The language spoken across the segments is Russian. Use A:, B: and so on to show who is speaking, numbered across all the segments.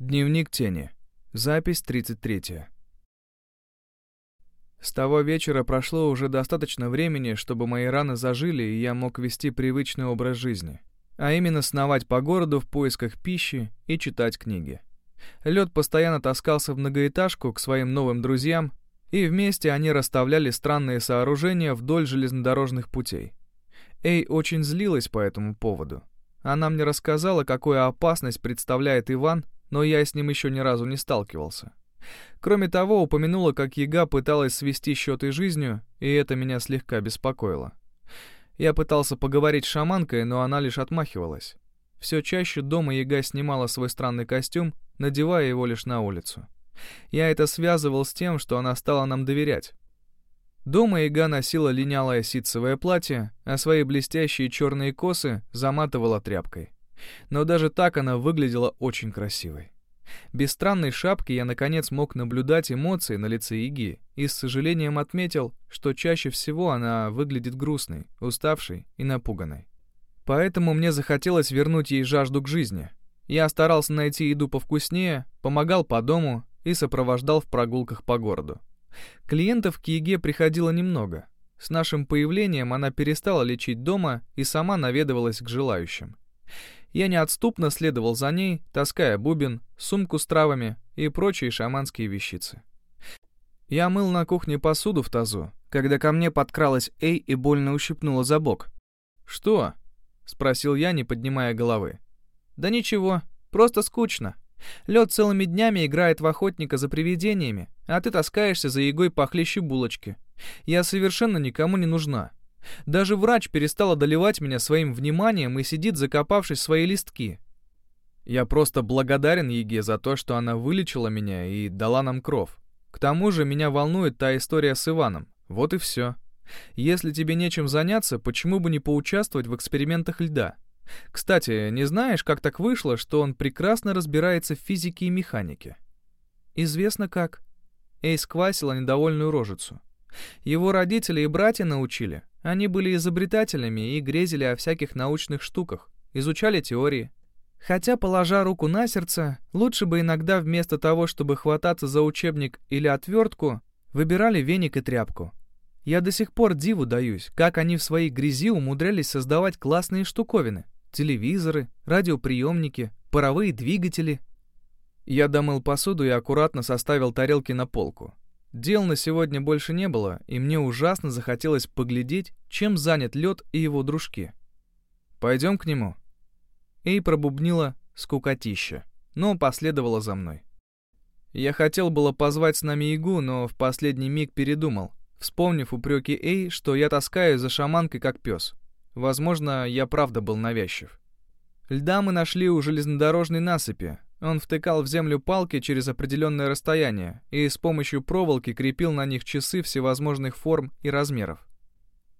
A: Дневник тени. Запись 33. С того вечера прошло уже достаточно времени, чтобы мои раны зажили, и я мог вести привычный образ жизни. А именно сновать по городу в поисках пищи и читать книги. Лед постоянно таскался в многоэтажку к своим новым друзьям, и вместе они расставляли странные сооружения вдоль железнодорожных путей. Эй очень злилась по этому поводу. Она мне рассказала, какую опасность представляет Иван, но я с ним еще ни разу не сталкивался. Кроме того, упомянула, как Яга пыталась свести счеты жизнью, и это меня слегка беспокоило. Я пытался поговорить с шаманкой, но она лишь отмахивалась. Все чаще дома Яга снимала свой странный костюм, надевая его лишь на улицу. Я это связывал с тем, что она стала нам доверять. Дома Яга носила линялое ситцевое платье, а свои блестящие черные косы заматывала тряпкой. Но даже так она выглядела очень красивой. Без странной шапки я наконец мог наблюдать эмоции на лице Иги и с сожалением отметил, что чаще всего она выглядит грустной, уставшей и напуганной. Поэтому мне захотелось вернуть ей жажду к жизни. Я старался найти еду повкуснее, помогал по дому и сопровождал в прогулках по городу. Клиентов к Еге приходило немного. С нашим появлением она перестала лечить дома и сама наведывалась к желающим. Я неотступно следовал за ней, таская бубен, сумку с травами и прочие шаманские вещицы. Я мыл на кухне посуду в тазу, когда ко мне подкралась Эй и больно ущипнула за бок. «Что?» — спросил я, не поднимая головы. «Да ничего, просто скучно. Лед целыми днями играет в охотника за привидениями, а ты таскаешься за егой похлеще булочки. Я совершенно никому не нужна. Даже врач перестал одолевать меня своим вниманием и сидит, закопавшись в свои листки. Я просто благодарен Еге за то, что она вылечила меня и дала нам кров. К тому же меня волнует та история с Иваном. Вот и все. Если тебе нечем заняться, почему бы не поучаствовать в экспериментах льда? Кстати, не знаешь, как так вышло, что он прекрасно разбирается в физике и механике? Известно как. Эйс квасила недовольную рожицу. Его родители и братья научили. Они были изобретателями и грезили о всяких научных штуках, изучали теории. Хотя, положа руку на сердце, лучше бы иногда вместо того, чтобы хвататься за учебник или отвертку, выбирали веник и тряпку. Я до сих пор диву даюсь, как они в своей грязи умудрялись создавать классные штуковины. Телевизоры, радиоприемники, паровые двигатели. Я домыл посуду и аккуратно составил тарелки на полку. Дел на сегодня больше не было, и мне ужасно захотелось поглядеть, чем занят лед и его дружки. «Пойдем к нему». Эй пробубнила скукотища, но последовала за мной. Я хотел было позвать с нами Игу, но в последний миг передумал, вспомнив упреки Эй, что я таскаю за шаманкой как пес. Возможно, я правда был навязчив. Льда мы нашли у железнодорожной насыпи, он втыкал в землю палки через определенное расстояние и с помощью проволоки крепил на них часы всевозможных форм и размеров.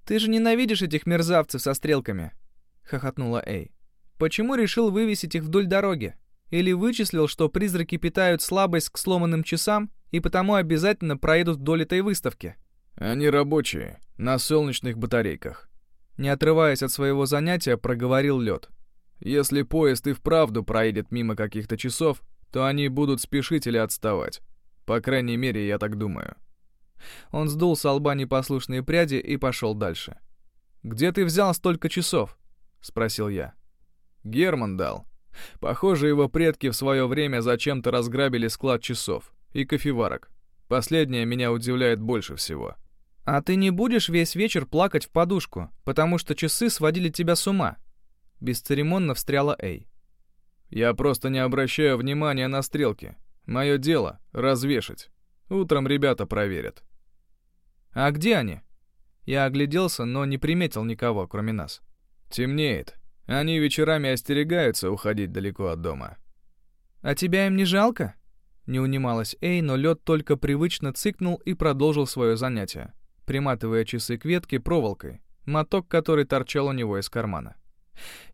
A: «Ты же ненавидишь этих мерзавцев со стрелками!» — хохотнула Эй. «Почему решил вывесить их вдоль дороги? Или вычислил, что призраки питают слабость к сломанным часам и потому обязательно проедут вдоль этой выставки?»
B: «Они рабочие, на солнечных батарейках».
A: Не отрываясь от своего занятия, проговорил лед.
B: Если поезд и вправду проедет мимо каких-то часов, то они будут спешить или отставать. По крайней мере, я так думаю.
A: Он сдул с лба непослушные пряди и пошел дальше. «Где ты взял столько часов?» — спросил я.
B: Герман дал. Похоже, его предки в свое время зачем-то разграбили склад часов и кофеварок. Последнее меня удивляет больше всего.
A: «А ты не будешь весь вечер плакать в подушку, потому что часы сводили тебя с ума?» Бесцеремонно встряла Эй.
B: «Я просто не обращаю внимания на стрелки. Мое дело — развешать. Утром ребята проверят».
A: «А где они?» Я огляделся, но не приметил никого, кроме нас.
B: «Темнеет. Они вечерами остерегаются уходить далеко от дома».
A: «А тебя им не жалко?» Не унималась Эй, но лед только привычно цыкнул и продолжил свое занятие, приматывая часы к ветке проволокой, моток которой торчал у него из кармана.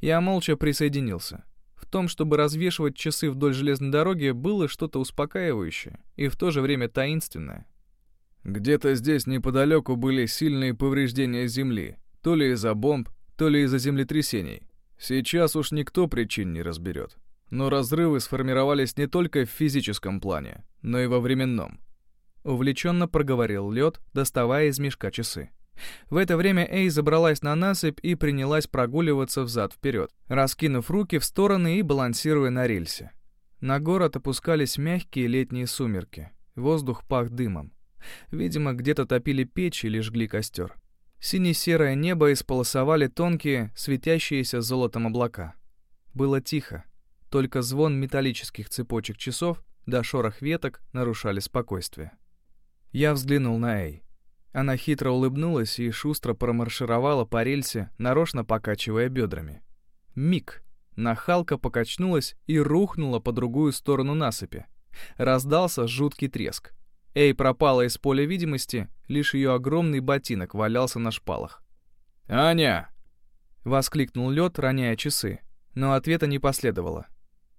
A: Я молча присоединился. В том, чтобы развешивать часы вдоль железной дороги, было что-то успокаивающее и в то же время таинственное.
B: Где-то здесь неподалеку были сильные повреждения земли, то ли из-за бомб, то ли из-за землетрясений. Сейчас уж никто причин не разберет. но разрывы сформировались не только в физическом плане, но и во временном.
A: Увлеченно проговорил лед, доставая из мешка часы. В это время Эй забралась на насыпь и принялась прогуливаться взад-вперед, раскинув руки в стороны и балансируя на рельсе. На город опускались мягкие летние сумерки. Воздух пах дымом. Видимо, где-то топили печь или жгли костер. Сине-серое небо исполосовали тонкие, светящиеся золотом облака. Было тихо. Только звон металлических цепочек часов да шорох веток нарушали спокойствие. Я взглянул на Эй. Она хитро улыбнулась и шустро промаршировала по рельсе, нарочно покачивая бедрами. Миг. Нахалка покачнулась и рухнула по другую сторону насыпи. Раздался жуткий треск. Эй пропала из поля видимости, лишь ее огромный ботинок валялся на шпалах.
B: «Аня!»
A: — воскликнул лед, роняя часы, но ответа не последовало.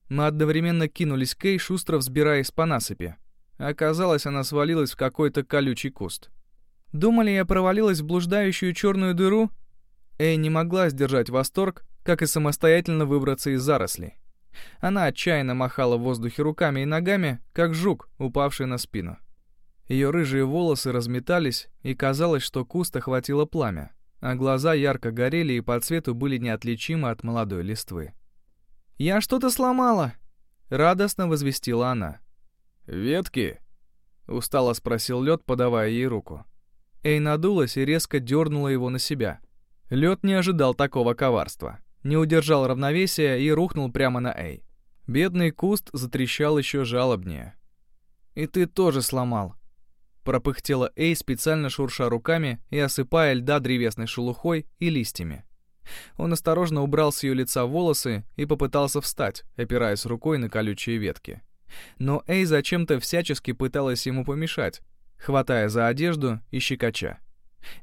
A: Мы одновременно кинулись к Эй, шустро взбираясь по насыпи. Оказалось, она свалилась в какой-то колючий куст. Думали, я провалилась в блуждающую черную дыру? Эй не могла сдержать восторг, как и самостоятельно выбраться из зарослей. Она отчаянно махала в воздухе руками и ногами, как жук, упавший на спину. Ее рыжие волосы разметались, и казалось, что куст охватило пламя, а глаза ярко горели и по цвету были неотличимы от молодой листвы. «Я что-то сломала!» — радостно возвестила она.
B: «Ветки?»
A: — устало спросил лед, подавая ей руку. Эй надулась и резко дернула его на себя. Лед не ожидал такого коварства не удержал равновесия и рухнул прямо на Эй. Бедный куст затрещал еще жалобнее. «И ты тоже сломал», — пропыхтела Эй, специально шурша руками и осыпая льда древесной шелухой и листьями. Он осторожно убрал с ее лица волосы и попытался встать, опираясь рукой на колючие ветки. Но Эй зачем-то всячески пыталась ему помешать, хватая за одежду и щекоча.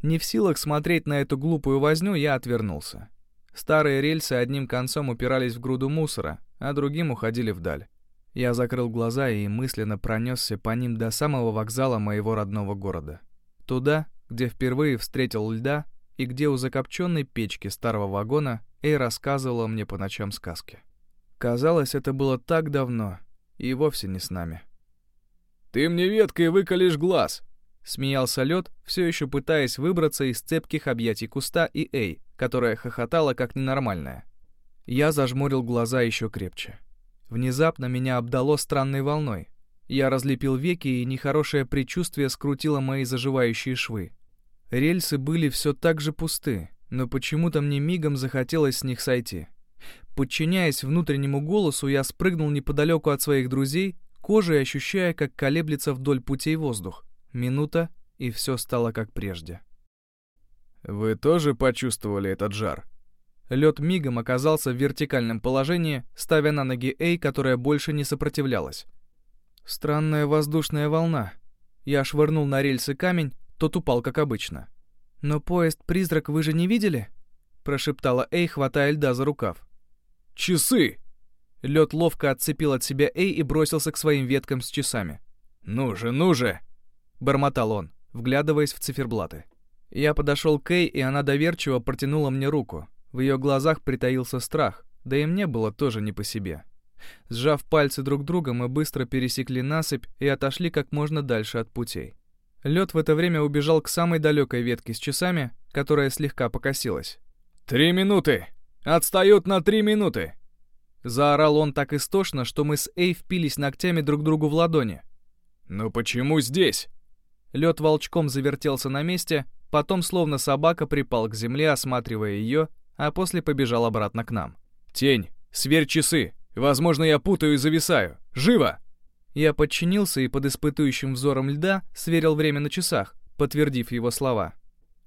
A: Не в силах смотреть на эту глупую возню, я отвернулся. Старые рельсы одним концом упирались в груду мусора, а другим уходили вдаль. Я закрыл глаза и мысленно пронесся по ним до самого вокзала моего родного города. Туда, где впервые встретил льда и где у закопченной печки старого вагона Эй рассказывала мне по ночам сказки. Казалось, это было так давно и вовсе не с нами.
B: «Ты мне веткой выколешь глаз!»
A: Смеялся лед, все еще пытаясь выбраться из цепких объятий куста и Эй, которая хохотала как ненормальная. Я зажмурил глаза еще крепче. Внезапно меня обдало странной волной. Я разлепил веки, и нехорошее предчувствие скрутило мои заживающие швы. Рельсы были все так же пусты, но почему-то мне мигом захотелось с них сойти. Подчиняясь внутреннему голосу, я спрыгнул неподалеку от своих друзей, кожей ощущая, как колеблется вдоль путей воздух. Минута, и все стало как прежде.
B: «Вы тоже почувствовали этот жар?»
A: Лед мигом оказался в вертикальном положении, ставя на ноги Эй, которая больше не сопротивлялась. Странная воздушная волна. Я швырнул на рельсы камень, тот упал, как обычно. «Но поезд-призрак вы же не видели?» прошептала Эй, хватая льда за рукав.
B: «Часы!»
A: Лед ловко отцепил от себя Эй и бросился к своим веткам с часами.
B: «Ну же, ну же!»
A: — бормотал он, вглядываясь в циферблаты. Я подошел к Кей, и она доверчиво протянула мне руку. В ее глазах притаился страх, да и мне было тоже не по себе. Сжав пальцы друг друга, мы быстро пересекли насыпь и отошли как можно дальше от путей. Лед в это время убежал к самой далекой ветке с часами, которая слегка покосилась.
B: «Три минуты! Отстают на три минуты!»
A: Заорал он так истошно, что мы с Эй впились ногтями друг другу в ладони.
B: «Но почему здесь?»
A: Лед волчком завертелся на месте, потом словно собака припал к земле, осматривая ее, а после побежал обратно к нам.
B: «Тень, сверь часы! Возможно, я путаю и зависаю! Живо!»
A: Я подчинился и под испытующим взором льда сверил время на часах, подтвердив его слова.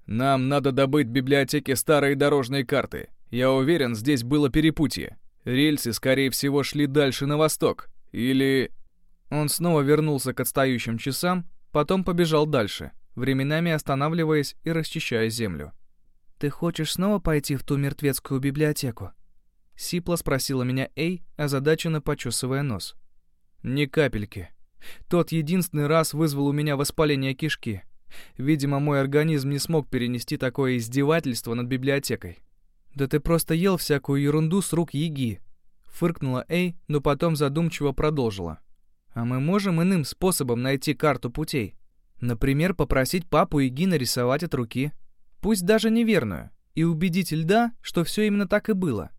B: «Нам надо добыть в библиотеке старые дорожные карты. Я уверен, здесь было перепутье. Рельсы, скорее всего, шли дальше на восток. Или...»
A: Он снова вернулся к отстающим часам, Потом побежал дальше, временами останавливаясь и расчищая землю. «Ты хочешь снова пойти в ту мертвецкую библиотеку?» Сипла спросила меня Эй, озадаченно почесывая нос. «Ни капельки. Тот единственный раз вызвал у меня воспаление кишки. Видимо, мой организм не смог перенести такое издевательство над библиотекой. Да ты просто ел всякую ерунду с рук Еги. Фыркнула Эй, но потом задумчиво продолжила. А мы можем иным способом найти карту путей. Например, попросить папу и Ги нарисовать от руки. Пусть даже неверную. И убедить льда, что все именно так и было.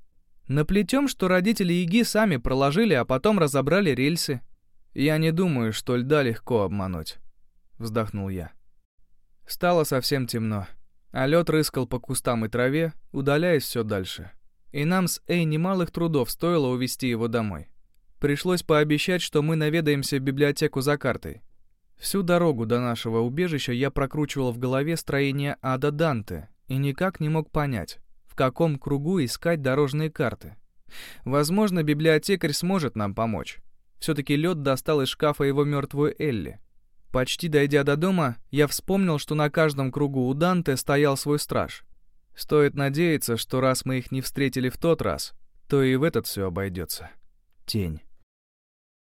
A: Наплетем, что родители Иги сами проложили, а потом разобрали рельсы. Я не думаю, что льда легко обмануть. Вздохнул я. Стало совсем темно, а лед рыскал по кустам и траве, удаляясь все дальше. И нам с Эй немалых трудов стоило увести его домой. Пришлось пообещать, что мы наведаемся в библиотеку за картой. Всю дорогу до нашего убежища я прокручивал в голове строение ада Данте и никак не мог понять, в каком кругу искать дорожные карты. Возможно, библиотекарь сможет нам помочь. Все-таки лед достал из шкафа его мертвую Элли. Почти дойдя до дома, я вспомнил, что на каждом кругу у Данте стоял свой страж. Стоит надеяться, что раз мы их не встретили в тот раз, то и в этот все обойдется. Тень.